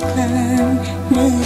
看